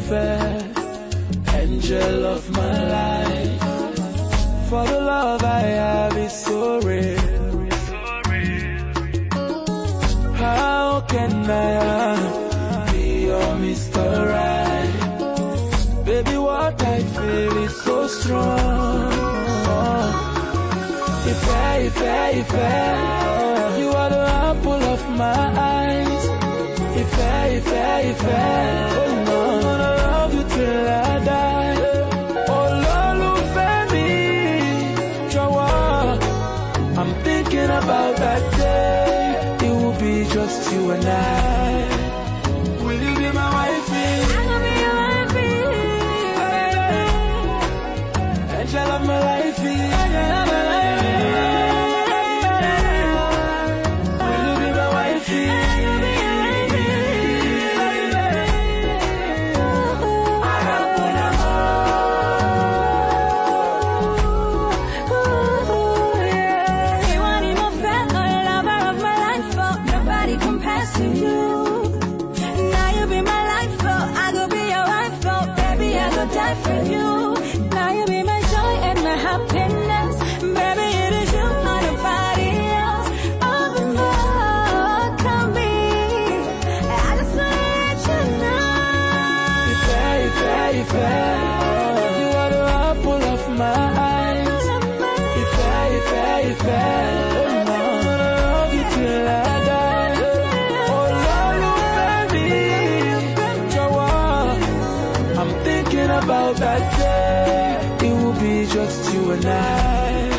unfair. Angel of my life. For the love I have is so real. How can I be your Mr. Right? Baby, what I feel is so strong. If I, if I, if I, you are the apple of my eyes. If I, if I, if I. I'm thinking about that day. It will be just you and I. Will you be my wife? I'm gonna be your wifey. And shall my life. about that day, it will be just you and I.